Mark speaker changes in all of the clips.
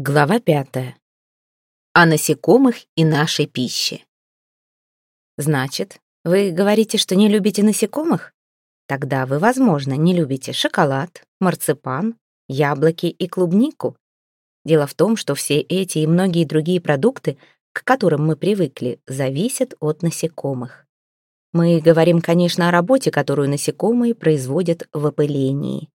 Speaker 1: Глава пятая. О насекомых и нашей пище. Значит, вы говорите, что не любите насекомых? Тогда вы, возможно, не любите шоколад, марципан, яблоки и клубнику. Дело в том, что все эти и многие другие продукты, к которым мы привыкли, зависят от насекомых. Мы говорим, конечно, о работе, которую насекомые производят в опылении.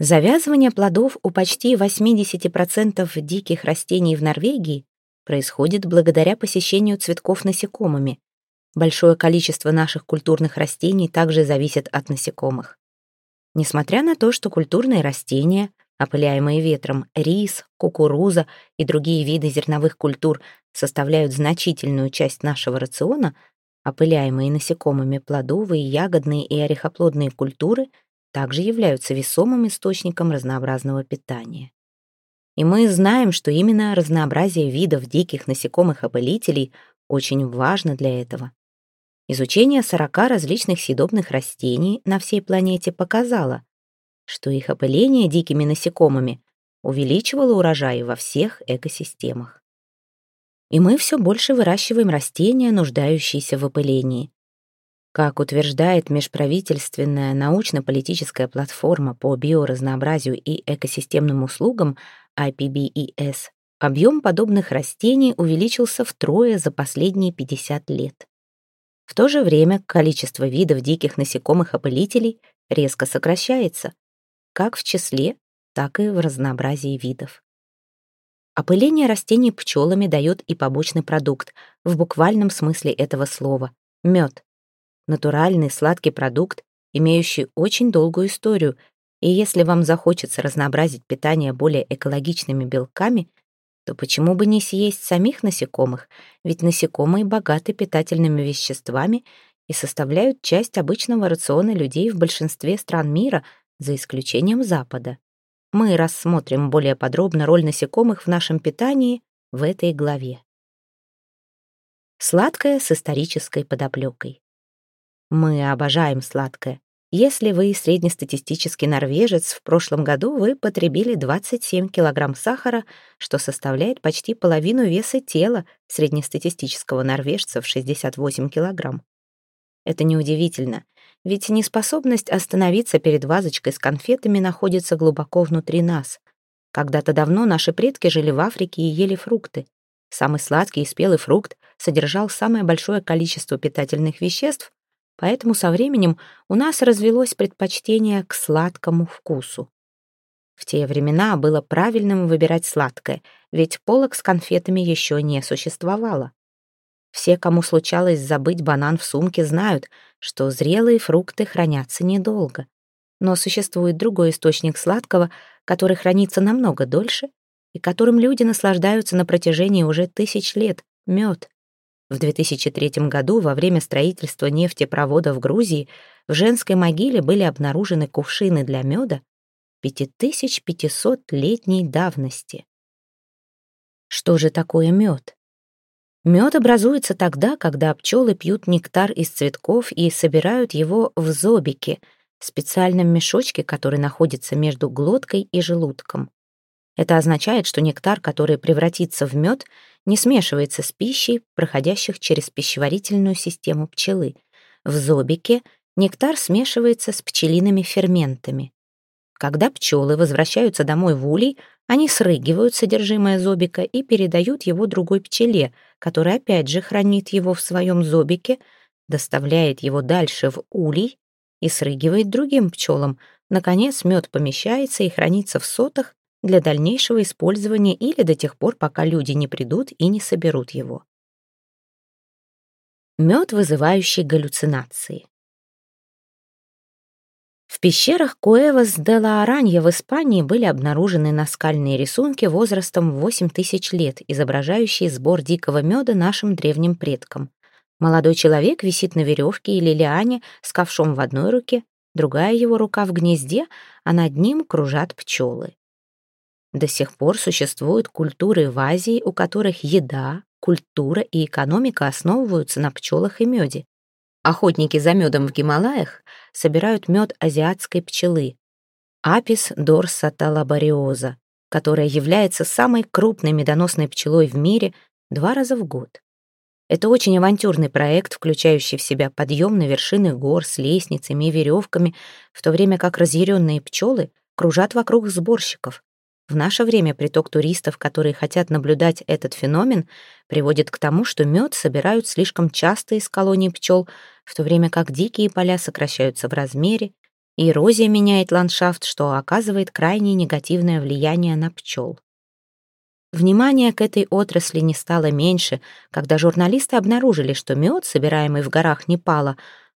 Speaker 1: Завязывание плодов у почти 80% диких растений в Норвегии происходит благодаря посещению цветков насекомыми. Большое количество наших культурных растений также зависит от насекомых. Несмотря на то, что культурные растения, опыляемые ветром, рис, кукуруза и другие виды зерновых культур составляют значительную часть нашего рациона, опыляемые насекомыми плодовые, ягодные и орехоплодные культуры – также являются весомым источником разнообразного питания. И мы знаем, что именно разнообразие видов диких насекомых-опылителей очень важно для этого. Изучение 40 различных съедобных растений на всей планете показало, что их опыление дикими насекомыми увеличивало урожаи во всех экосистемах. И мы все больше выращиваем растения, нуждающиеся в опылении. Как утверждает межправительственная научно-политическая платформа по биоразнообразию и экосистемным услугам IPBES, объем подобных растений увеличился втрое за последние 50 лет. В то же время количество видов диких насекомых-опылителей резко сокращается, как в числе, так и в разнообразии видов. Опыление растений пчелами дает и побочный продукт, в буквальном смысле этого слова — мед натуральный сладкий продукт, имеющий очень долгую историю, и если вам захочется разнообразить питание более экологичными белками, то почему бы не съесть самих насекомых, ведь насекомые богаты питательными веществами и составляют часть обычного рациона людей в большинстве стран мира, за исключением Запада. Мы рассмотрим более подробно роль насекомых в нашем питании в этой главе. Сладкое с исторической подоплекой. Мы обожаем сладкое. Если вы среднестатистический норвежец, в прошлом году вы потребили 27 килограмм сахара, что составляет почти половину веса тела среднестатистического норвежца в 68 килограмм. Это неудивительно, ведь неспособность остановиться перед вазочкой с конфетами находится глубоко внутри нас. Когда-то давно наши предки жили в Африке и ели фрукты. Самый сладкий и спелый фрукт содержал самое большое количество питательных веществ, Поэтому со временем у нас развелось предпочтение к сладкому вкусу. В те времена было правильным выбирать сладкое, ведь полок с конфетами еще не существовало. Все, кому случалось забыть банан в сумке, знают, что зрелые фрукты хранятся недолго. Но существует другой источник сладкого, который хранится намного дольше и которым люди наслаждаются на протяжении уже тысяч лет — мед. В 2003 году во время строительства нефтепровода в Грузии в женской могиле были обнаружены кувшины для меда 5500-летней давности. Что же такое мед? Мед образуется тогда, когда пчелы пьют нектар из цветков и собирают его в зобике, специальном мешочке, который находится между глоткой и желудком. Это означает, что нектар, который превратится в мед, не смешивается с пищей, проходящих через пищеварительную систему пчелы. В зобике нектар смешивается с пчелиными ферментами. Когда пчелы возвращаются домой в улей, они срыгивают содержимое зобика и передают его другой пчеле, которая опять же хранит его в своем зобике, доставляет его дальше в улей и срыгивает другим пчелам. Наконец, мед помещается и хранится в сотах для дальнейшего использования или до тех пор, пока люди не придут и не соберут его. Мед, вызывающий галлюцинации. В пещерах Куэвас де ла Аранья в Испании были обнаружены наскальные рисунки возрастом 8 тысяч лет, изображающие сбор дикого меда нашим древним предкам. Молодой человек висит на веревке или лиане с ковшом в одной руке, другая его рука в гнезде, а над ним кружат пчелы. До сих пор существуют культуры в Азии, у которых еда, культура и экономика основываются на пчелах и меде. Охотники за медом в Гималаях собирают мед азиатской пчелы Апис дорсата лабориоза, которая является самой крупной медоносной пчелой в мире, два раза в год. Это очень авантюрный проект, включающий в себя подъем на вершины гор с лестницами и веревками, в то время как разъяренные пчелы кружат вокруг сборщиков. В наше время приток туристов, которые хотят наблюдать этот феномен, приводит к тому, что мед собирают слишком часто из колоний пчел, в то время как дикие поля сокращаются в размере, и эрозия меняет ландшафт, что оказывает крайне негативное влияние на пчел. Внимание к этой отрасли не стало меньше, когда журналисты обнаружили, что мед, собираемый в горах Непала,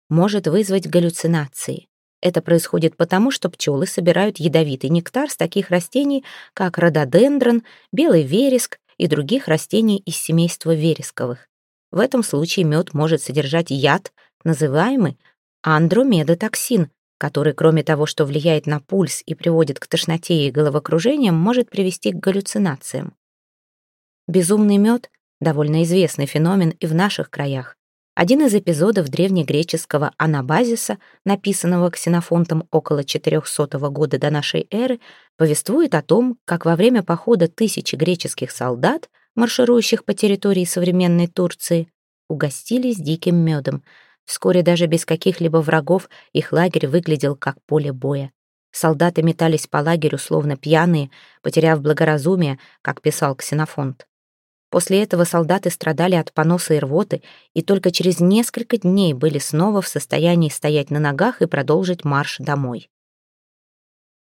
Speaker 1: может вызвать галлюцинации. Это происходит потому, что пчелы собирают ядовитый нектар с таких растений, как рододендрон, белый вереск и других растений из семейства вересковых. В этом случае мед может содержать яд, называемый андромедотоксин, который, кроме того, что влияет на пульс и приводит к тошноте и головокружениям, может привести к галлюцинациям. Безумный мед — довольно известный феномен и в наших краях. Один из эпизодов древнегреческого анабазиса, написанного Ксенофонтом около 400 года до нашей эры, повествует о том, как во время похода тысячи греческих солдат, марширующих по территории современной Турции, угостились диким медом. Вскоре даже без каких-либо врагов их лагерь выглядел как поле боя. Солдаты метались по лагерю, словно пьяные, потеряв благоразумие, как писал Ксенофонт. После этого солдаты страдали от поноса и рвоты, и только через несколько дней были снова в состоянии стоять на ногах и продолжить марш домой.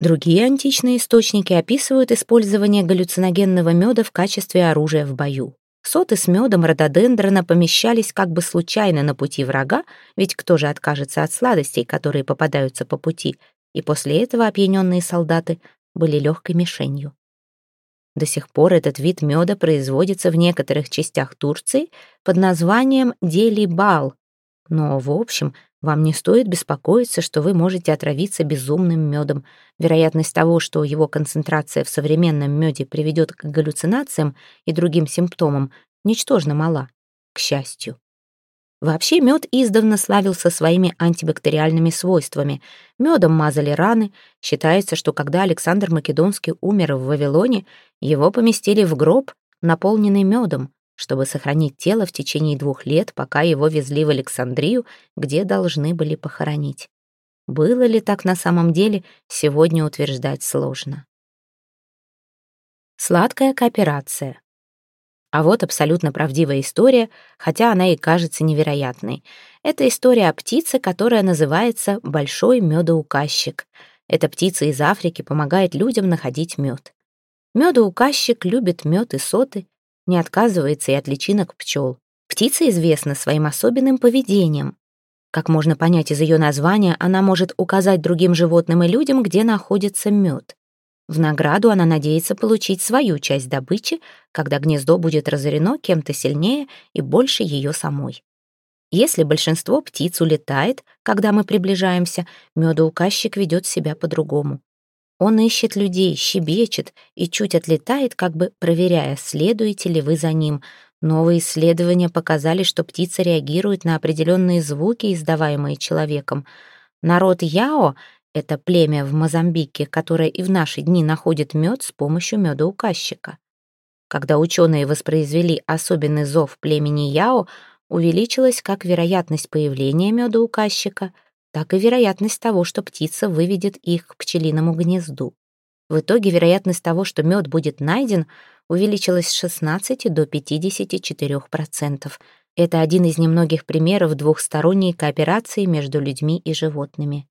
Speaker 1: Другие античные источники описывают использование галлюциногенного меда в качестве оружия в бою. Соты с медом рододендрона помещались как бы случайно на пути врага, ведь кто же откажется от сладостей, которые попадаются по пути, и после этого опьяненные солдаты были легкой мишенью. До сих пор этот вид меда производится в некоторых частях Турции под названием делибал. Но, в общем, вам не стоит беспокоиться, что вы можете отравиться безумным медом. Вероятность того, что его концентрация в современном меде приведет к галлюцинациям и другим симптомам, ничтожно мала, к счастью. Вообще мед издавна славился своими антибактериальными свойствами. Медом мазали раны. Считается, что когда Александр Македонский умер в Вавилоне, его поместили в гроб, наполненный медом, чтобы сохранить тело в течение двух лет, пока его везли в Александрию, где должны были похоронить. Было ли так на самом деле, сегодня утверждать сложно. Сладкая кооперация. А вот абсолютно правдивая история, хотя она и кажется невероятной. Это история о птице, которая называется «большой медоуказчик». Эта птица из Африки помогает людям находить мед. Медоуказчик любит мед и соты, не отказывается и от личинок пчел. Птица известна своим особенным поведением. Как можно понять из ее названия, она может указать другим животным и людям, где находится мед. В награду она надеется получить свою часть добычи, когда гнездо будет разорено кем-то сильнее и больше ее самой. Если большинство птиц улетает, когда мы приближаемся, медоуказчик ведет себя по-другому. Он ищет людей, щебечет и чуть отлетает, как бы проверяя, следуете ли вы за ним. Новые исследования показали, что птица реагирует на определенные звуки, издаваемые человеком. Народ Яо это племя в Мозамбике, которое и в наши дни находит мед с помощью медоуказчика. Когда ученые воспроизвели особенный зов племени Яо, увеличилась как вероятность появления медоуказчика, так и вероятность того, что птица выведет их к пчелиному гнезду. В итоге вероятность того, что мед будет найден, увеличилась с 16 до 54%. Это один из немногих примеров двухсторонней кооперации между людьми и животными.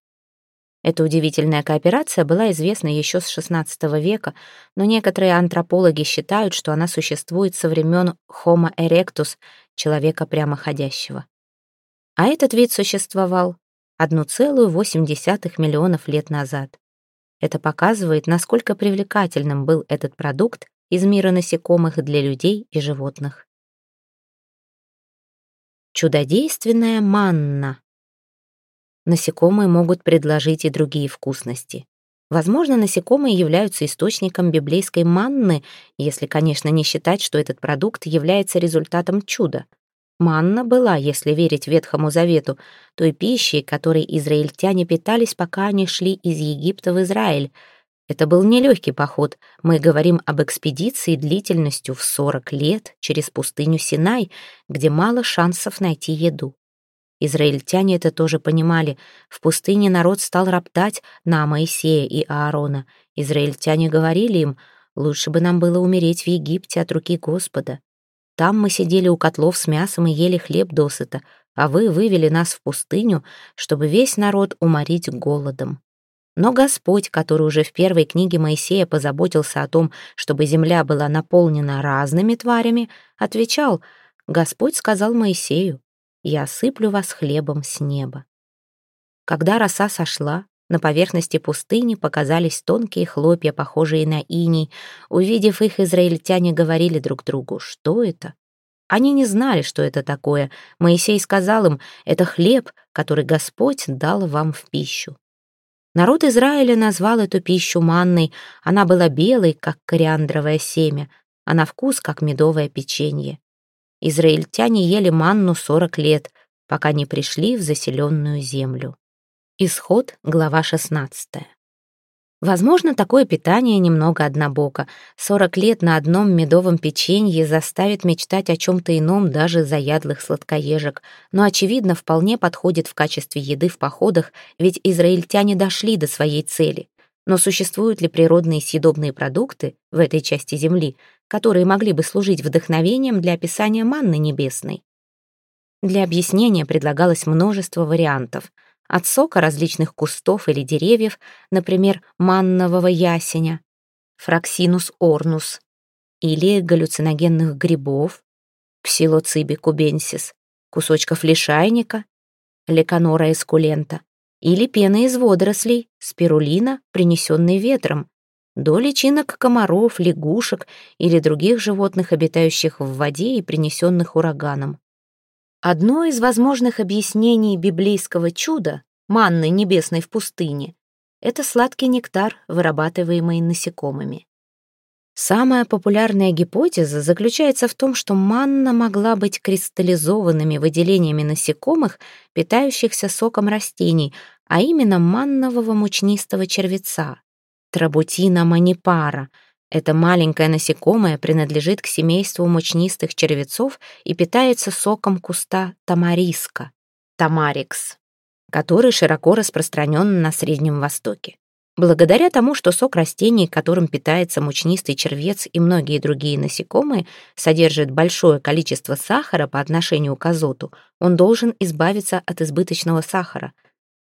Speaker 1: Эта удивительная кооперация была известна еще с XVI века, но некоторые антропологи считают, что она существует со времен Homo erectus, человека прямоходящего. А этот вид существовал 1,8 миллионов лет назад. Это показывает, насколько привлекательным был этот продукт из мира насекомых для людей и животных. Чудодейственная манна. Насекомые могут предложить и другие вкусности. Возможно, насекомые являются источником библейской манны, если, конечно, не считать, что этот продукт является результатом чуда. Манна была, если верить Ветхому Завету, той пищей, которой израильтяне питались, пока они шли из Египта в Израиль. Это был нелегкий поход. Мы говорим об экспедиции длительностью в 40 лет через пустыню Синай, где мало шансов найти еду. Израильтяне это тоже понимали. В пустыне народ стал роптать на Моисея и Аарона. Израильтяне говорили им, лучше бы нам было умереть в Египте от руки Господа. Там мы сидели у котлов с мясом и ели хлеб досыта, а вы вывели нас в пустыню, чтобы весь народ уморить голодом. Но Господь, который уже в первой книге Моисея позаботился о том, чтобы земля была наполнена разными тварями, отвечал, «Господь сказал Моисею, я сыплю вас хлебом с неба». Когда роса сошла, на поверхности пустыни показались тонкие хлопья, похожие на иней. Увидев их, израильтяне говорили друг другу, что это? Они не знали, что это такое. Моисей сказал им, это хлеб, который Господь дал вам в пищу. Народ Израиля назвал эту пищу манной. Она была белой, как кориандровое семя, а на вкус, как медовое печенье. Израильтяне ели манну сорок лет, пока не пришли в заселенную землю. Исход, глава 16. Возможно, такое питание немного однобоко. 40 лет на одном медовом печенье заставит мечтать о чем-то ином даже заядлых сладкоежек, но, очевидно, вполне подходит в качестве еды в походах, ведь израильтяне дошли до своей цели. Но существуют ли природные съедобные продукты в этой части Земли, которые могли бы служить вдохновением для описания манны небесной? Для объяснения предлагалось множество вариантов — от сока различных кустов или деревьев, например, маннового ясеня, фраксинус орнус, или галлюциногенных грибов, псилоциби кубенсис, кусочков лишайника, леканора эскулента, или пены из водорослей, спирулина, принесенной ветром, до личинок комаров, лягушек или других животных, обитающих в воде и принесенных ураганом. Одно из возможных объяснений библейского чуда, манны небесной в пустыне, это сладкий нектар, вырабатываемый насекомыми. Самая популярная гипотеза заключается в том, что манна могла быть кристаллизованными выделениями насекомых, питающихся соком растений, а именно маннового мучнистого червеца, трабутина манипара — это маленькое насекомое принадлежит к семейству мучнистых червецов и питается соком куста тамариска, тамарикс, который широко распространен на Среднем Востоке. Благодаря тому, что сок растений, которым питается мучнистый червец и многие другие насекомые, содержит большое количество сахара по отношению к азоту, он должен избавиться от избыточного сахара.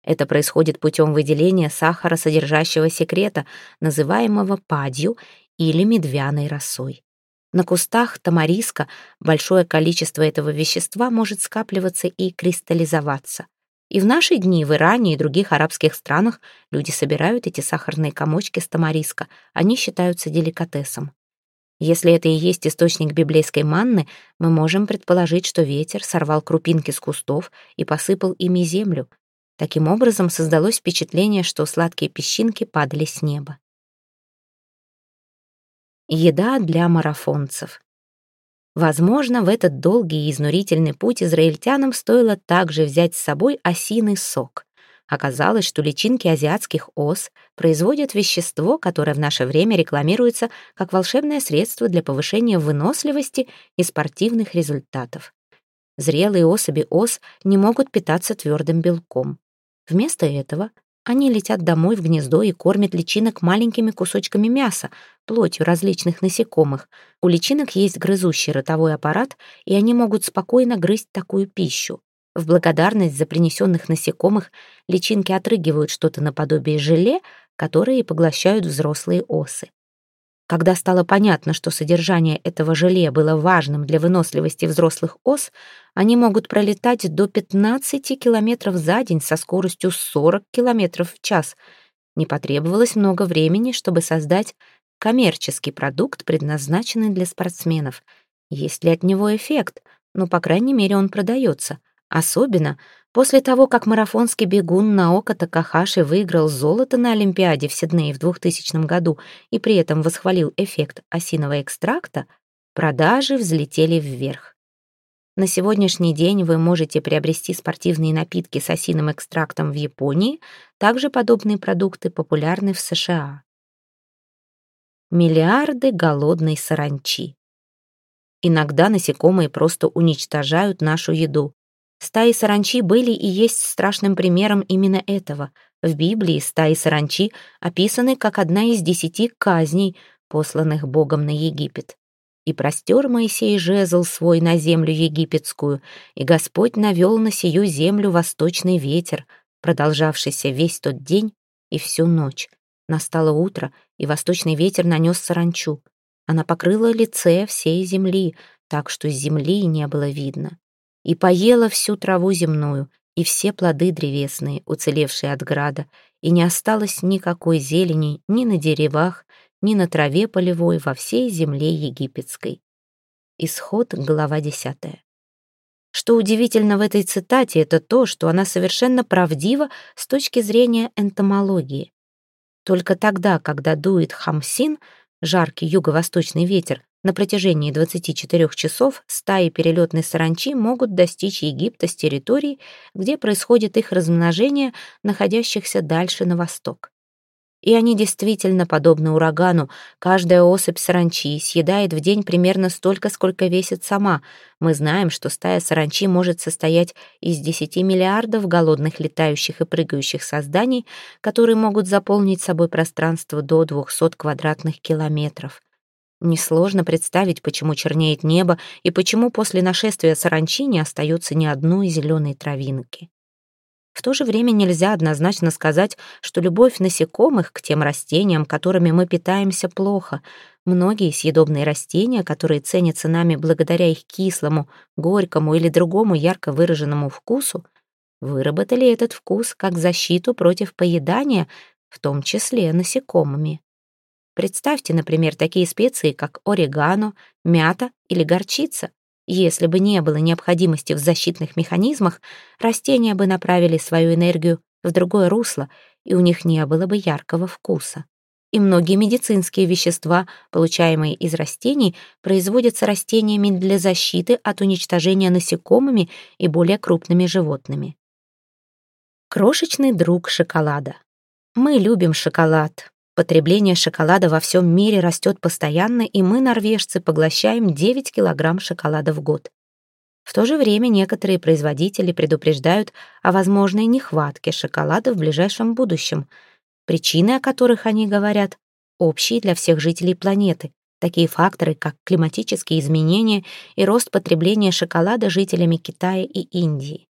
Speaker 1: Это происходит путем выделения сахара, содержащего секрета, называемого падью, или медвяной росой. На кустах тамариска большое количество этого вещества может скапливаться и кристаллизоваться. И в наши дни в Иране и других арабских странах люди собирают эти сахарные комочки с тамариска. Они считаются деликатесом. Если это и есть источник библейской манны, мы можем предположить, что ветер сорвал крупинки с кустов и посыпал ими землю. Таким образом создалось впечатление, что сладкие песчинки падали с неба. Еда для марафонцев. Возможно, в этот долгий и изнурительный путь израильтянам стоило также взять с собой осиный сок. Оказалось, что личинки азиатских ос производят вещество, которое в наше время рекламируется как волшебное средство для повышения выносливости и спортивных результатов. Зрелые особи ос не могут питаться твердым белком. Вместо этого они летят домой в гнездо и кормят личинок маленькими кусочками мяса, плотью различных насекомых. У личинок есть грызущий ротовой аппарат, и они могут спокойно грызть такую пищу. В благодарность за принесенных насекомых личинки отрыгивают что-то наподобие желе, которое поглощают взрослые осы. Когда стало понятно, что содержание этого желе было важным для выносливости взрослых ос, они могут пролетать до 15 километров за день со скоростью 40 километров в час. Не потребовалось много времени, чтобы создать коммерческий продукт, предназначенный для спортсменов. Есть ли от него эффект? Ну, по крайней мере, он продается. Особенно после того, как марафонский бегун Наока Такахаши выиграл золото на Олимпиаде в Сиднее в 2000 году и при этом восхвалил эффект осинового экстракта, продажи взлетели вверх. На сегодняшний день вы можете приобрести спортивные напитки с осиным экстрактом в Японии, также подобные продукты популярны в США. миллиарды голодной саранчи. Иногда насекомые просто уничтожают нашу еду. Стаи саранчи были и есть страшным примером именно этого. В Библии стаи саранчи описаны как одна из десяти казней, посланных Богом на Египет. «И простер Моисей жезл свой на землю египетскую, и Господь навел на сию землю восточный ветер, продолжавшийся весь тот день и всю ночь. Настало утро, и восточный ветер нанес саранчу. Она покрыла лице всей земли, так что земли не было видно и поела всю траву земную, и все плоды древесные, уцелевшие от града, и не осталось никакой зелени ни на деревах, ни на траве полевой во всей земле египетской. Исход, глава 10. Что удивительно в этой цитате, это то, что она совершенно правдива с точки зрения энтомологии. Только тогда, когда дует хамсин, жаркий юго-восточный ветер, на протяжении 24 часов стаи перелетной саранчи могут достичь Египта с территорий, где происходит их размножение, находящихся дальше на восток. И они действительно подобны урагану. Каждая особь саранчи съедает в день примерно столько, сколько весит сама. Мы знаем, что стая саранчи может состоять из 10 миллиардов голодных летающих и прыгающих созданий, которые могут заполнить собой пространство до 200 квадратных километров. Несложно представить, почему чернеет небо и почему после нашествия саранчи не остается ни одной зеленой травинки. В то же время нельзя однозначно сказать, что любовь насекомых к тем растениям, которыми мы питаемся, плохо. Многие съедобные растения, которые ценятся нами благодаря их кислому, горькому или другому ярко выраженному вкусу, выработали этот вкус как защиту против поедания, в том числе насекомыми. Представьте, например, такие специи, как орегано, мята или горчица. Если бы не было необходимости в защитных механизмах, растения бы направили свою энергию в другое русло, и у них не было бы яркого вкуса. И многие медицинские вещества, получаемые из растений, производятся растениями для защиты от уничтожения насекомыми и более крупными животными. Крошечный друг шоколада. Мы любим шоколад, Потребление шоколада во всем мире растет постоянно, и мы, норвежцы, поглощаем 9 килограмм шоколада в год. В то же время некоторые производители предупреждают о возможной нехватке шоколада в ближайшем будущем, причины о которых они говорят общие для всех жителей планеты, такие факторы, как климатические изменения и рост потребления шоколада жителями Китая и Индии.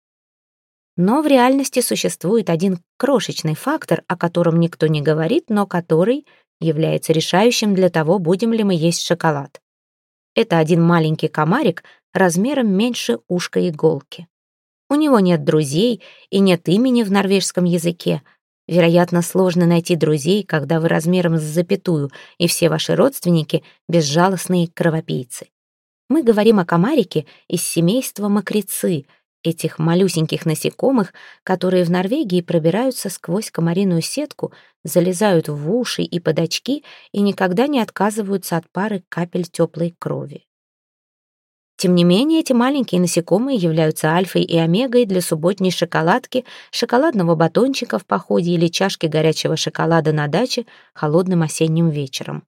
Speaker 1: Но в реальности существует один крошечный фактор, о котором никто не говорит, но который является решающим для того, будем ли мы есть шоколад. Это один маленький комарик размером меньше ушка иголки. У него нет друзей и нет имени в норвежском языке. Вероятно, сложно найти друзей, когда вы размером с запятую, и все ваши родственники — безжалостные кровопийцы. Мы говорим о комарике из семейства мокрецы — этих малюсеньких насекомых, которые в Норвегии пробираются сквозь комариную сетку, залезают в уши и под очки и никогда не отказываются от пары капель теплой крови. Тем не менее, эти маленькие насекомые являются альфой и омегой для субботней шоколадки, шоколадного батончика в походе или чашки горячего шоколада на даче холодным осенним вечером.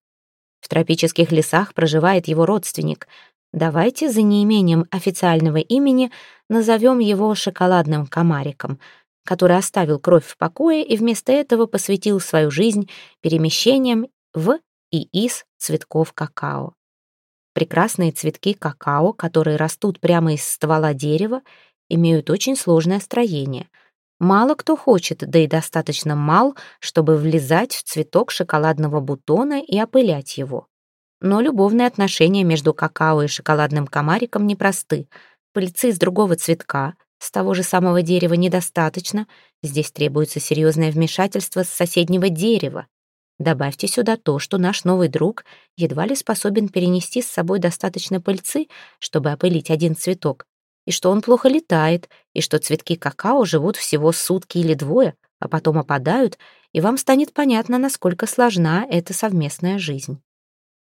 Speaker 1: В тропических лесах проживает его родственник, Давайте за неимением официального имени назовем его шоколадным комариком, который оставил кровь в покое и вместо этого посвятил свою жизнь перемещениям в и из цветков какао. Прекрасные цветки какао, которые растут прямо из ствола дерева, имеют очень сложное строение. Мало кто хочет, да и достаточно мал, чтобы влезать в цветок шоколадного бутона и опылять его. Но любовные отношения между какао и шоколадным комариком непросты. Пыльцы из другого цветка, с того же самого дерева недостаточно. Здесь требуется серьезное вмешательство с соседнего дерева. Добавьте сюда то, что наш новый друг едва ли способен перенести с собой достаточно пыльцы, чтобы опылить один цветок, и что он плохо летает, и что цветки какао живут всего сутки или двое, а потом опадают, и вам станет понятно, насколько сложна эта совместная жизнь.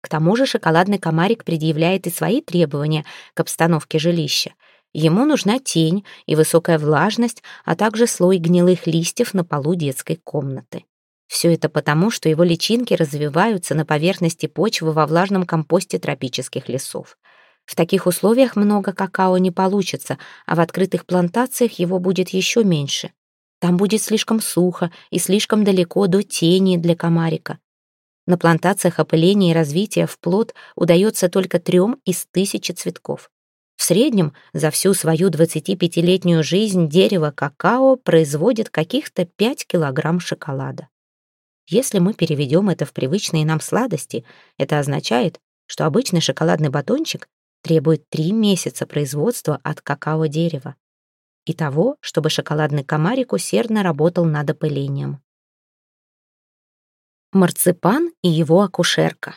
Speaker 1: К тому же шоколадный комарик предъявляет и свои требования к обстановке жилища. Ему нужна тень и высокая влажность, а также слой гнилых листьев на полу детской комнаты. Все это потому, что его личинки развиваются на поверхности почвы во влажном компосте тропических лесов. В таких условиях много какао не получится, а в открытых плантациях его будет еще меньше. Там будет слишком сухо и слишком далеко до тени для комарика. На плантациях опыления и развития в плод удается только трем из тысячи цветков. В среднем за всю свою 25-летнюю жизнь дерево какао производит каких-то 5 килограмм шоколада. Если мы переведем это в привычные нам сладости, это означает, что обычный шоколадный батончик требует 3 месяца производства от какао-дерева. И того, чтобы шоколадный комарик усердно работал над опылением. Марципан и его акушерка.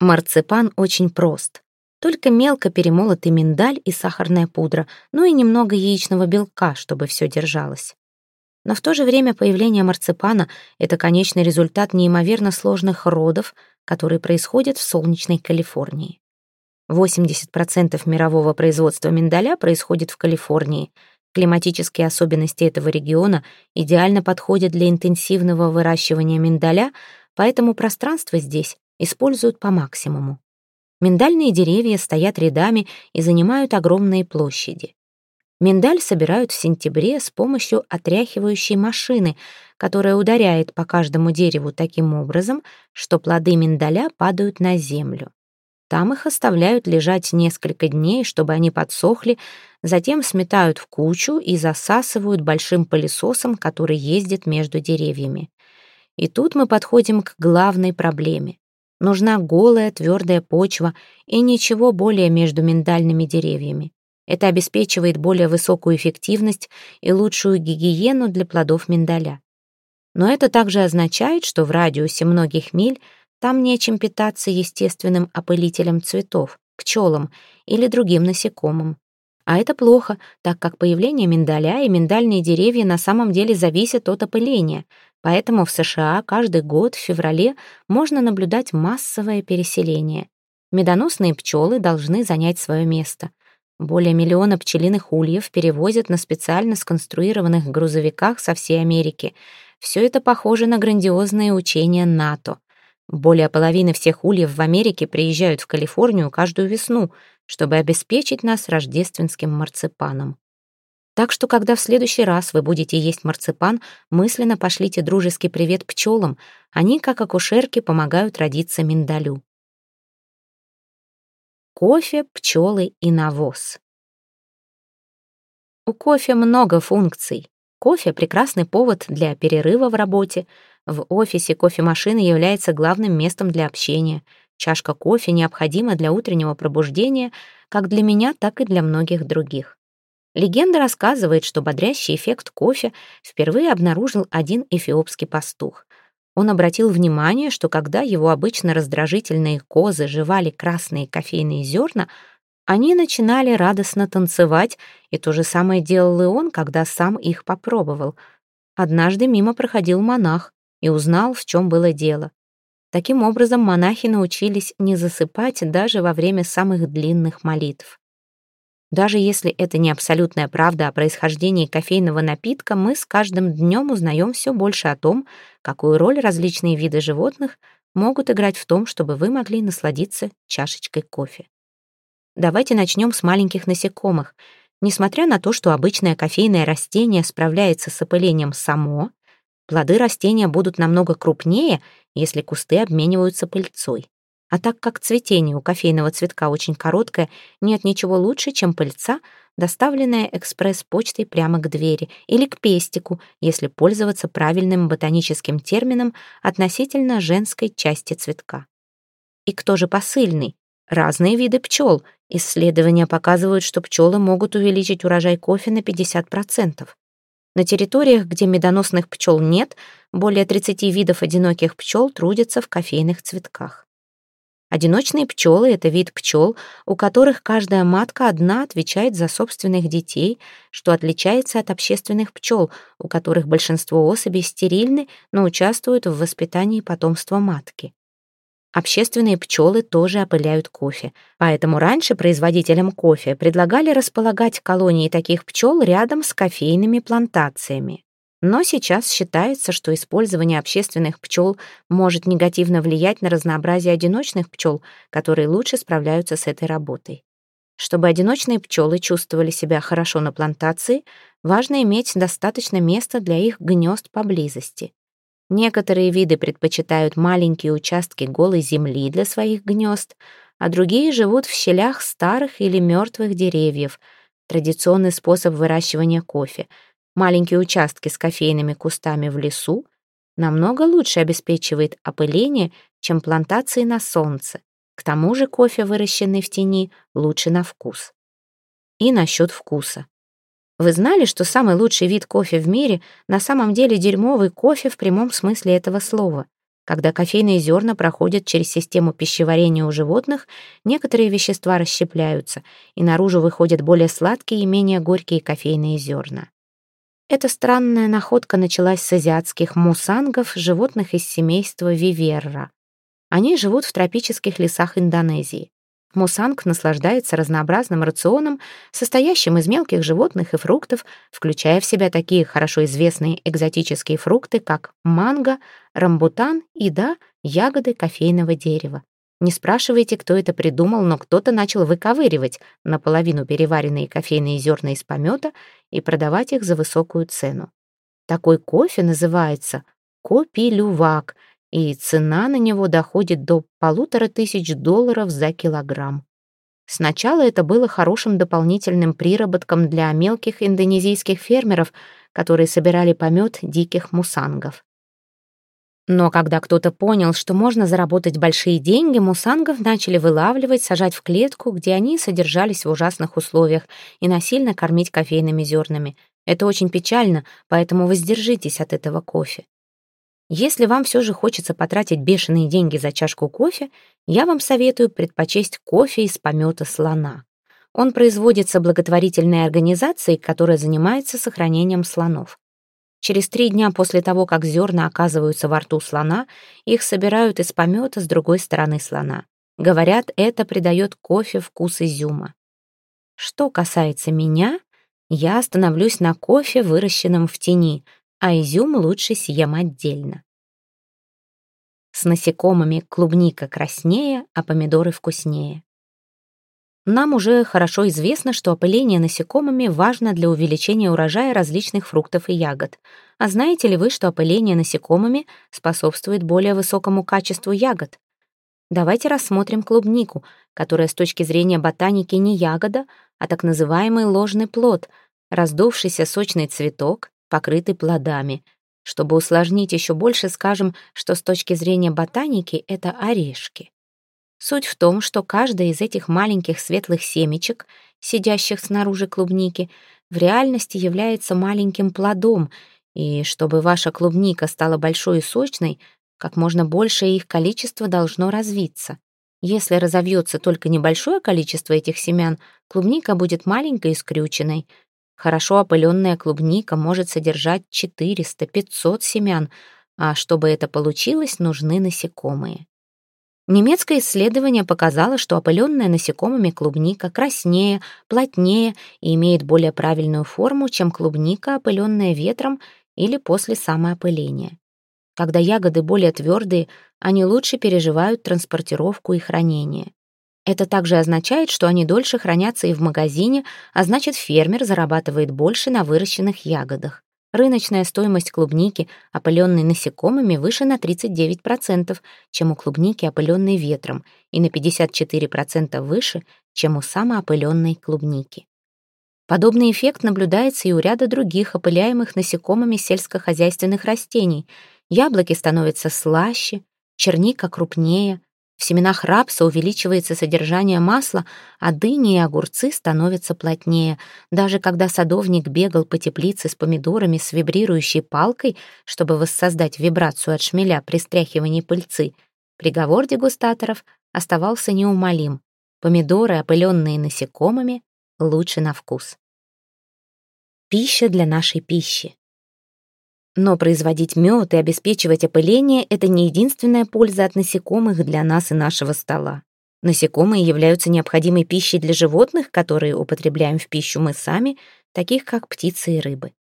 Speaker 1: Марципан очень прост. Только мелко перемолотый миндаль и сахарная пудра, ну и немного яичного белка, чтобы все держалось. Но в то же время появление марципана — это конечный результат неимоверно сложных родов, которые происходят в солнечной Калифорнии. 80% мирового производства миндаля происходит в Калифорнии. Климатические особенности этого региона идеально подходят для интенсивного выращивания миндаля, поэтому пространство здесь используют по максимуму. Миндальные деревья стоят рядами и занимают огромные площади. Миндаль собирают в сентябре с помощью отряхивающей машины, которая ударяет по каждому дереву таким образом, что плоды миндаля падают на землю. Там их оставляют лежать несколько дней, чтобы они подсохли, затем сметают в кучу и засасывают большим пылесосом, который ездит между деревьями. И тут мы подходим к главной проблеме. Нужна голая твердая почва и ничего более между миндальными деревьями. Это обеспечивает более высокую эффективность и лучшую гигиену для плодов миндаля. Но это также означает, что в радиусе многих миль там нечем питаться естественным опылителем цветов, пчелам или другим насекомым. А это плохо, так как появление миндаля и миндальные деревья на самом деле зависят от опыления, поэтому в США каждый год в феврале можно наблюдать массовое переселение. Медоносные пчелы должны занять свое место. Более миллиона пчелиных ульев перевозят на специально сконструированных грузовиках со всей Америки. Все это похоже на грандиозные учения НАТО. Более половины всех ульев в Америке приезжают в Калифорнию каждую весну, чтобы обеспечить нас рождественским марципаном. Так что, когда в следующий раз вы будете есть марципан, мысленно пошлите дружеский привет пчелам. Они, как акушерки, помогают родиться миндалю. Кофе, пчелы и навоз. У кофе много функций. Кофе — прекрасный повод для перерыва в работе, в офисе кофемашина является главным местом для общения. Чашка кофе необходима для утреннего пробуждения как для меня, так и для многих других. Легенда рассказывает, что бодрящий эффект кофе впервые обнаружил один эфиопский пастух. Он обратил внимание, что когда его обычно раздражительные козы жевали красные кофейные зерна, они начинали радостно танцевать, и то же самое делал и он, когда сам их попробовал. Однажды мимо проходил монах и узнал, в чем было дело. Таким образом, монахи научились не засыпать даже во время самых длинных молитв. Даже если это не абсолютная правда о происхождении кофейного напитка, мы с каждым днем узнаем все больше о том, какую роль различные виды животных могут играть в том, чтобы вы могли насладиться чашечкой кофе. Давайте начнем с маленьких насекомых. Несмотря на то, что обычное кофейное растение справляется с опылением само, Плоды растения будут намного крупнее, если кусты обмениваются пыльцой. А так как цветение у кофейного цветка очень короткое, нет ничего лучше, чем пыльца, доставленная экспресс-почтой прямо к двери или к пестику, если пользоваться правильным ботаническим термином относительно женской части цветка. И кто же посыльный? Разные виды пчел. Исследования показывают, что пчелы могут увеличить урожай кофе на 50%. На территориях, где медоносных пчел нет, более 30 видов одиноких пчел трудятся в кофейных цветках. Одиночные пчелы — это вид пчел, у которых каждая матка одна отвечает за собственных детей, что отличается от общественных пчел, у которых большинство особей стерильны, но участвуют в воспитании потомства матки. Общественные пчелы тоже опыляют кофе, поэтому раньше производителям кофе предлагали располагать колонии таких пчел рядом с кофейными плантациями. Но сейчас считается, что использование общественных пчел может негативно влиять на разнообразие одиночных пчел, которые лучше справляются с этой работой. Чтобы одиночные пчелы чувствовали себя хорошо на плантации, важно иметь достаточно места для их гнезд поблизости. Некоторые виды предпочитают маленькие участки голой земли для своих гнезд, а другие живут в щелях старых или мертвых деревьев. Традиционный способ выращивания кофе — Маленькие участки с кофейными кустами в лесу намного лучше обеспечивает опыление, чем плантации на солнце. К тому же кофе, выращенный в тени, лучше на вкус. И насчет вкуса. Вы знали, что самый лучший вид кофе в мире на самом деле дерьмовый кофе в прямом смысле этого слова? Когда кофейные зерна проходят через систему пищеварения у животных, некоторые вещества расщепляются, и наружу выходят более сладкие и менее горькие кофейные зерна. Эта странная находка началась с азиатских мусангов, животных из семейства виверра. Они живут в тропических лесах Индонезии. Мусанг наслаждается разнообразным рационом, состоящим из мелких животных и фруктов, включая в себя такие хорошо известные экзотические фрукты, как манго, рамбутан и, да, ягоды кофейного дерева. Не спрашивайте, кто это придумал, но кто-то начал выковыривать наполовину переваренные кофейные зерна из помета и продавать их за высокую цену. Такой кофе называется копилювак, и цена на него доходит до полутора тысяч долларов за килограмм. Сначала это было хорошим дополнительным приработком для мелких индонезийских фермеров, которые собирали помет диких мусангов. Но когда кто-то понял, что можно заработать большие деньги, мусангов начали вылавливать, сажать в клетку, где они содержались в ужасных условиях, и насильно кормить кофейными зернами. Это очень печально, поэтому воздержитесь от этого кофе. Если вам все же хочется потратить бешеные деньги за чашку кофе, я вам советую предпочесть кофе из помета слона. Он производится благотворительной организацией, которая занимается сохранением слонов. Через три дня после того, как зерна оказываются во рту слона, их собирают из помета с другой стороны слона. Говорят, это придает кофе вкус изюма. Что касается меня, я остановлюсь на кофе, выращенном в тени, а изюм лучше съем отдельно. С насекомыми клубника краснее, а помидоры вкуснее. Нам уже хорошо известно, что опыление насекомыми важно для увеличения урожая различных фруктов и ягод. А знаете ли вы, что опыление насекомыми способствует более высокому качеству ягод? Давайте рассмотрим клубнику, которая с точки зрения ботаники не ягода, а так называемый ложный плод, раздувшийся сочный цветок, покрытый плодами. Чтобы усложнить еще больше, скажем, что с точки зрения ботаники это орешки. Суть в том, что каждая из этих маленьких светлых семечек, сидящих снаружи клубники, в реальности является маленьким плодом, и чтобы ваша клубника стала большой и сочной, как можно большее их количество должно развиться. Если разовьется только небольшое количество этих семян, клубника будет маленькой и скрюченной. Хорошо опыленная клубника может содержать 400-500 семян, а чтобы это получилось, нужны насекомые. Немецкое исследование показало, что опыленная насекомыми клубника краснее, плотнее и имеет более правильную форму, чем клубника, опыленная ветром или после самоопыления. Когда ягоды более твердые, они лучше переживают транспортировку и хранение. Это также означает, что они дольше хранятся и в магазине, а значит фермер зарабатывает больше на выращенных ягодах. Рыночная стоимость клубники, опыленной насекомыми, выше на 39%, чем у клубники, опыленной ветром, и на 54% выше, чем у самоопыленной клубники. Подобный эффект наблюдается и у ряда других опыляемых насекомыми сельскохозяйственных растений. Яблоки становятся слаще, черника крупнее, в семенах рапса увеличивается содержание масла, а дыни и огурцы становятся плотнее. Даже когда садовник бегал по теплице с помидорами с вибрирующей палкой, чтобы воссоздать вибрацию от шмеля при стряхивании пыльцы, приговор дегустаторов оставался неумолим. Помидоры, опыленные насекомыми, лучше на вкус. Пища для нашей пищи. Но производить мед и обеспечивать опыление — это не единственная польза от насекомых для нас и нашего стола. Насекомые являются необходимой пищей для животных, которые употребляем в пищу мы сами, таких как птицы и рыбы.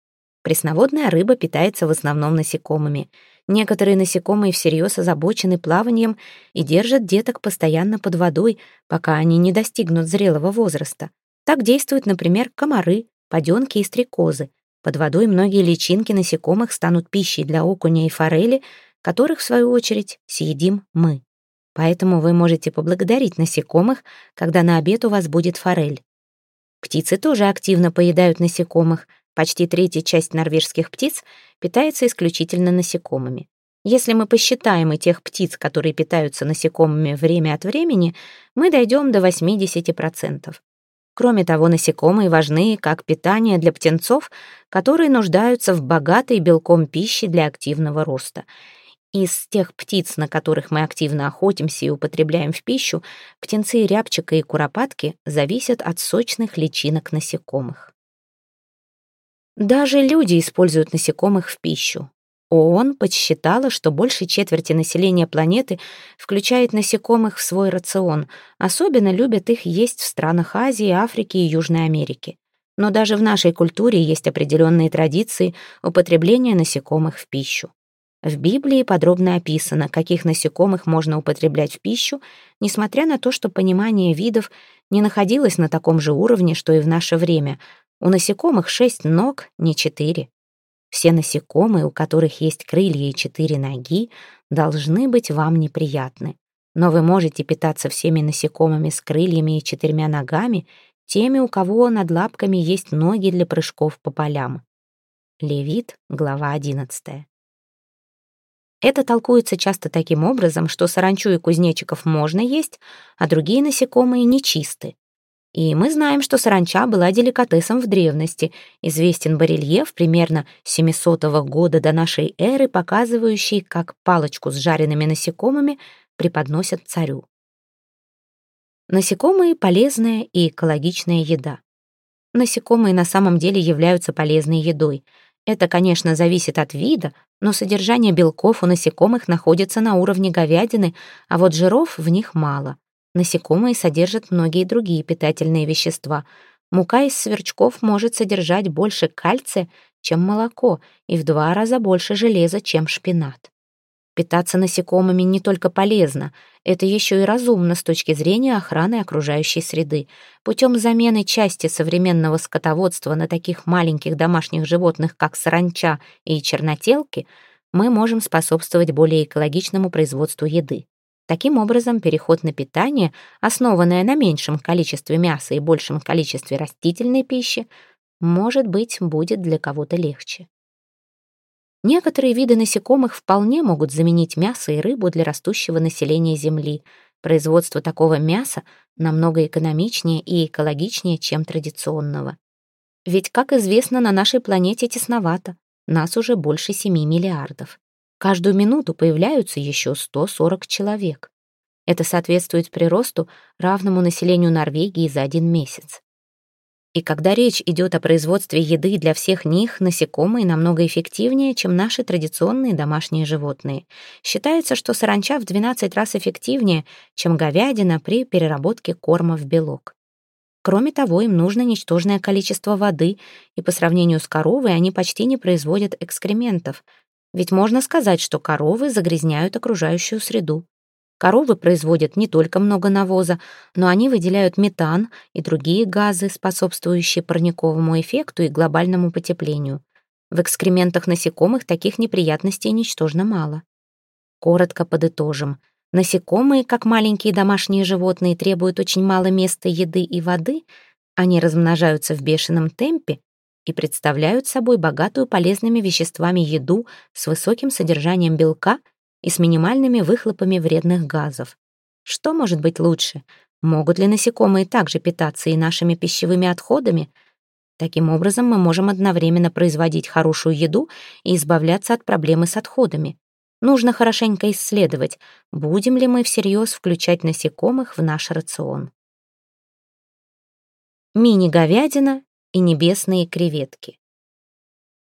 Speaker 1: Пресноводная рыба питается в основном насекомыми. Некоторые насекомые всерьез озабочены плаванием и держат деток постоянно под водой, пока они не достигнут зрелого возраста. Так действуют, например, комары, поденки и стрекозы. Под водой многие личинки насекомых станут пищей для окуня и форели, которых, в свою очередь, съедим мы. Поэтому вы можете поблагодарить насекомых, когда на обед у вас будет форель. Птицы тоже активно поедают насекомых. Почти третья часть норвежских птиц питается исключительно насекомыми. Если мы посчитаем и тех птиц, которые питаются насекомыми время от времени, мы дойдем до 80%. Кроме того, насекомые важны как питание для птенцов, которые нуждаются в богатой белком пищи для активного роста. Из тех птиц, на которых мы активно охотимся и употребляем в пищу, птенцы рябчика и куропатки зависят от сочных личинок насекомых. Даже люди используют насекомых в пищу. ООН подсчитала, что больше четверти населения планеты включает насекомых в свой рацион. Особенно любят их есть в странах Азии, Африки и Южной Америки. Но даже в нашей культуре есть определенные традиции употребления насекомых в пищу. В Библии подробно описано, каких насекомых можно употреблять в пищу, несмотря на то, что понимание видов не находилось на таком же уровне, что и в наше время. У насекомых шесть ног, не четыре. Все насекомые, у которых есть крылья и четыре ноги, должны быть вам неприятны. Но вы можете питаться всеми насекомыми с крыльями и четырьмя ногами, теми, у кого над лапками есть ноги для прыжков по полям. Левит, глава одиннадцатая. Это толкуется часто таким образом, что саранчу и кузнечиков можно есть, а другие насекомые нечисты. И мы знаем, что саранча была деликатесом в древности. Известен барельеф примерно 700 года до нашей эры, показывающий, как палочку с жареными насекомыми преподносят царю. Насекомые — полезная и экологичная еда. Насекомые на самом деле являются полезной едой — это, конечно, зависит от вида, но содержание белков у насекомых находится на уровне говядины, а вот жиров в них мало. Насекомые содержат многие другие питательные вещества. Мука из сверчков может содержать больше кальция, чем молоко, и в два раза больше железа, чем шпинат. Питаться насекомыми не только полезно, это еще и разумно с точки зрения охраны окружающей среды. Путем замены части современного скотоводства на таких маленьких домашних животных, как саранча и чернотелки, мы можем способствовать более экологичному производству еды. Таким образом, переход на питание, основанное на меньшем количестве мяса и большем количестве растительной пищи, может быть, будет для кого-то легче. Некоторые виды насекомых вполне могут заменить мясо и рыбу для растущего населения Земли. Производство такого мяса намного экономичнее и экологичнее, чем традиционного. Ведь, как известно, на нашей планете тесновато. Нас уже больше 7 миллиардов. Каждую минуту появляются еще 140 человек. Это соответствует приросту, равному населению Норвегии за один месяц. И когда речь идет о производстве еды для всех них, насекомые намного эффективнее, чем наши традиционные домашние животные. Считается, что саранча в 12 раз эффективнее, чем говядина при переработке корма в белок. Кроме того, им нужно ничтожное количество воды, и по сравнению с коровой они почти не производят экскрементов. Ведь можно сказать, что коровы загрязняют окружающую среду. Коровы производят не только много навоза, но они выделяют метан и другие газы, способствующие парниковому эффекту и глобальному потеплению. В экскрементах насекомых таких неприятностей ничтожно мало. Коротко подытожим. Насекомые, как маленькие домашние животные, требуют очень мало места еды и воды, они размножаются в бешеном темпе и представляют собой богатую полезными веществами еду с высоким содержанием белка – и с минимальными выхлопами вредных газов. Что может быть лучше? Могут ли насекомые также питаться и нашими пищевыми отходами? Таким образом, мы можем одновременно производить хорошую еду и избавляться от проблемы с отходами. Нужно хорошенько исследовать, будем ли мы всерьез включать насекомых в наш рацион. Мини-говядина и небесные креветки.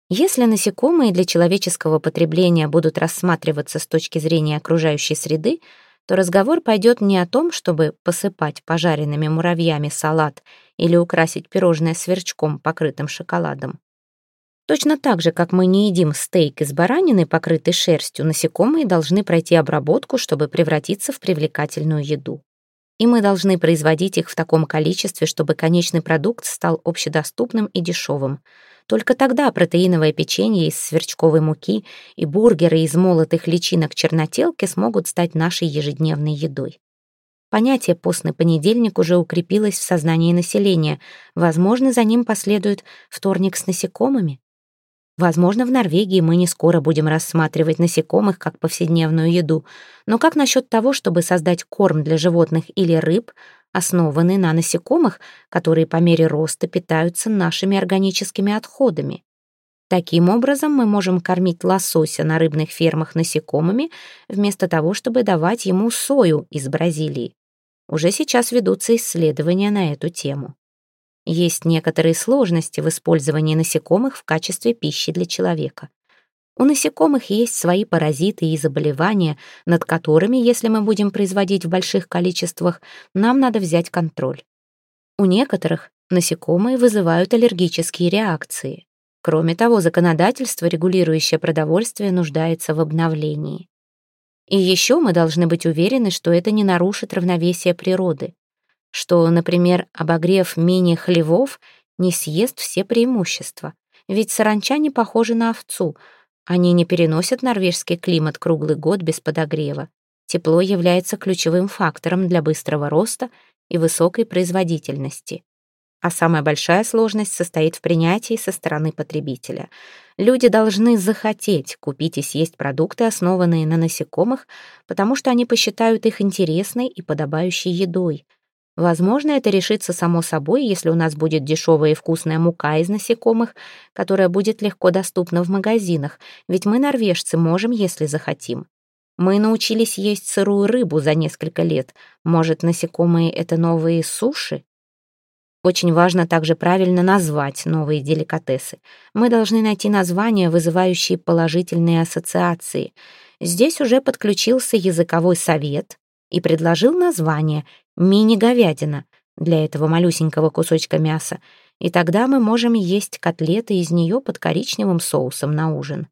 Speaker 1: Если насекомые для человеческого потребления будут рассматриваться с точки зрения окружающей среды, то разговор пойдет не о том, чтобы посыпать пожаренными муравьями салат или украсить пирожное сверчком, покрытым шоколадом. Точно так же, как мы не едим стейк из баранины, покрытый шерстью, насекомые должны пройти обработку, чтобы превратиться в привлекательную еду. И мы должны производить их в таком количестве, чтобы конечный продукт стал общедоступным и дешевым. Только тогда протеиновое печенье из сверчковой муки и бургеры из молотых личинок чернотелки смогут стать нашей ежедневной едой. Понятие «постный понедельник» уже укрепилось в сознании населения. Возможно, за ним последует вторник с насекомыми. Возможно, в Норвегии мы не скоро будем рассматривать насекомых как повседневную еду, но как насчет того, чтобы создать корм для животных или рыб, основанный на насекомых, которые по мере роста питаются нашими органическими отходами? Таким образом, мы можем кормить лосося на рыбных фермах насекомыми, вместо того, чтобы давать ему сою из Бразилии. Уже сейчас ведутся исследования на эту тему. Есть некоторые сложности в использовании насекомых в качестве пищи для человека. У насекомых есть свои паразиты и заболевания, над которыми, если мы будем производить в больших количествах, нам надо взять контроль. У некоторых насекомые вызывают аллергические реакции. Кроме того, законодательство, регулирующее продовольствие, нуждается в обновлении. И еще мы должны быть уверены, что это не нарушит равновесие природы что, например, обогрев мини-хлевов не съест все преимущества. Ведь саранча не похожи на овцу. Они не переносят норвежский климат круглый год без подогрева. Тепло является ключевым фактором для быстрого роста и высокой производительности. А самая большая сложность состоит в принятии со стороны потребителя. Люди должны захотеть купить и съесть продукты, основанные на насекомых, потому что они посчитают их интересной и подобающей едой. Возможно, это решится само собой, если у нас будет дешевая и вкусная мука из насекомых, которая будет легко доступна в магазинах, ведь мы, норвежцы, можем, если захотим. Мы научились есть сырую рыбу за несколько лет. Может, насекомые — это новые суши? Очень важно также правильно назвать новые деликатесы. Мы должны найти названия, вызывающие положительные ассоциации. Здесь уже подключился языковой совет и предложил название мини-говядина для этого малюсенького кусочка мяса, и тогда мы можем есть котлеты из нее под коричневым соусом на ужин.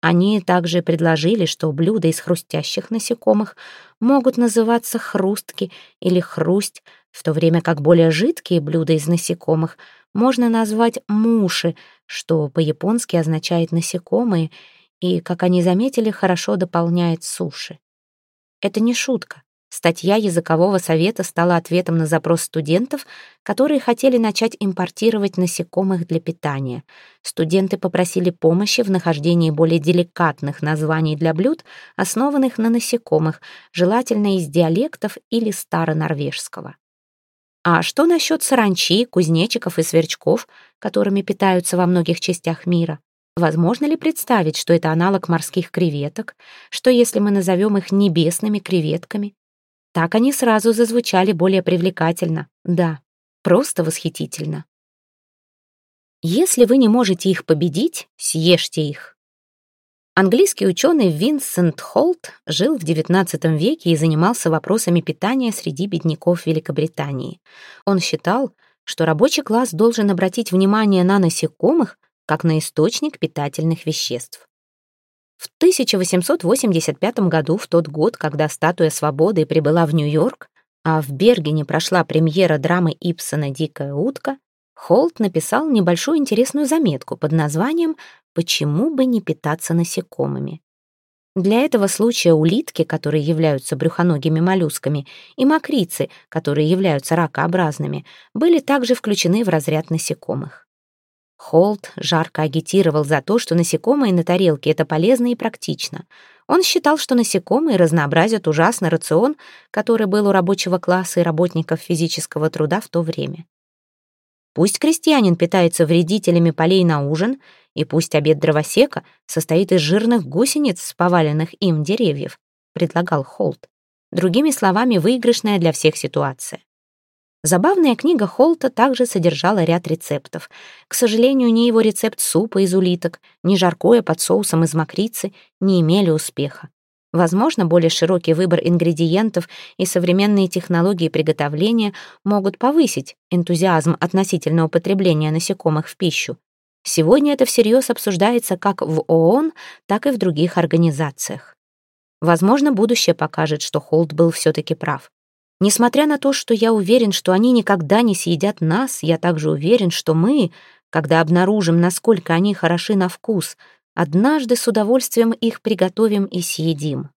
Speaker 1: Они также предложили, что блюда из хрустящих насекомых могут называться хрустки или хрусть, в то время как более жидкие блюда из насекомых можно назвать муши, что по-японски означает «насекомые», и, как они заметили, хорошо дополняет суши. Это не шутка. Статья языкового совета стала ответом на запрос студентов, которые хотели начать импортировать насекомых для питания. Студенты попросили помощи в нахождении более деликатных названий для блюд, основанных на насекомых, желательно из диалектов или старонорвежского. А что насчет саранчи, кузнечиков и сверчков, которыми питаются во многих частях мира? Возможно ли представить, что это аналог морских креветок? Что если мы назовем их небесными креветками? Так они сразу зазвучали более привлекательно. Да, просто восхитительно. Если вы не можете их победить, съешьте их. Английский ученый Винсент Холт жил в XIX веке и занимался вопросами питания среди бедняков Великобритании. Он считал, что рабочий класс должен обратить внимание на насекомых как на источник питательных веществ. В 1885 году, в тот год, когда статуя свободы прибыла в Нью-Йорк, а в Бергене прошла премьера драмы Ипсона «Дикая утка», Холт написал небольшую интересную заметку под названием «Почему бы не питаться насекомыми?». Для этого случая улитки, которые являются брюхоногими моллюсками, и мокрицы, которые являются ракообразными, были также включены в разряд насекомых. Холт жарко агитировал за то, что насекомые на тарелке — это полезно и практично. Он считал, что насекомые разнообразят ужасный рацион, который был у рабочего класса и работников физического труда в то время. Пусть крестьянин питается вредителями полей на ужин, и пусть обед дровосека состоит из жирных гусениц с поваленных им деревьев, предлагал Холт. Другими словами, выигрышная для всех ситуация. Забавная книга Холта также содержала ряд рецептов. К сожалению, ни его рецепт супа из улиток, ни жаркое под соусом из мокрицы не имели успеха. Возможно, более широкий выбор ингредиентов и современные технологии приготовления могут повысить энтузиазм относительно употребления насекомых в пищу. Сегодня это всерьез обсуждается как в ООН, так и в других организациях. Возможно, будущее покажет, что Холт был все-таки прав. Несмотря на то, что я уверен, что они никогда не съедят нас, я также уверен, что мы, когда обнаружим, насколько они хороши на вкус, однажды с удовольствием их приготовим и съедим.